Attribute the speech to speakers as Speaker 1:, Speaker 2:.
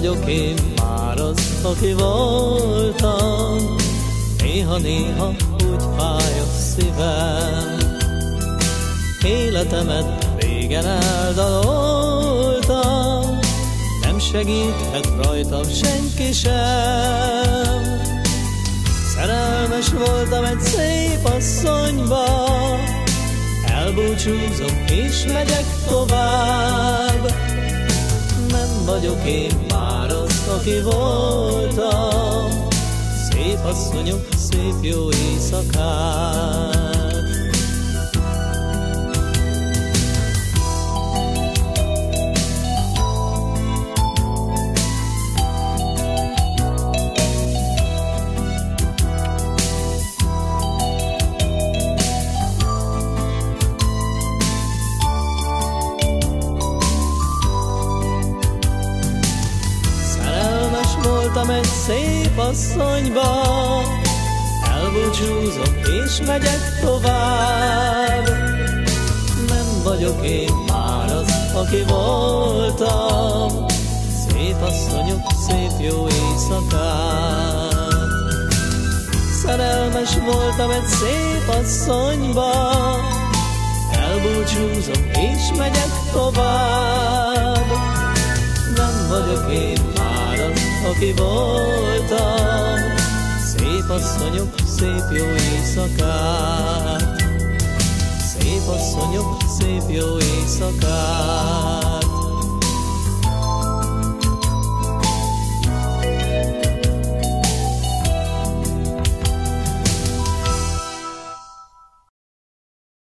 Speaker 1: vagyok én már az, aki voltam. Néha-néha úgy fáj a szívem. Életemet régen eldaloltam, nem segíthet rajtam senki sem. Szerelmes voltam egy szép asszonyba, elbúcsúzom és megyek tovább. Vagyok én már az, aki voltam, szép asszonyok, szép jó éjszakát. Voltam egy szép asszonyba, elbúcsúzom és megyek tovább. Nem vagyok én már az, aki voltam, szép asszonyok, szép jó éjszakát. Szerelmes voltam egy szép asszonyba, elbúcsúzom és megyek tovább. Aki voltam. Szép asszonyok, szép jó éjszakát, szép asszonyok, szép jó éjszakát.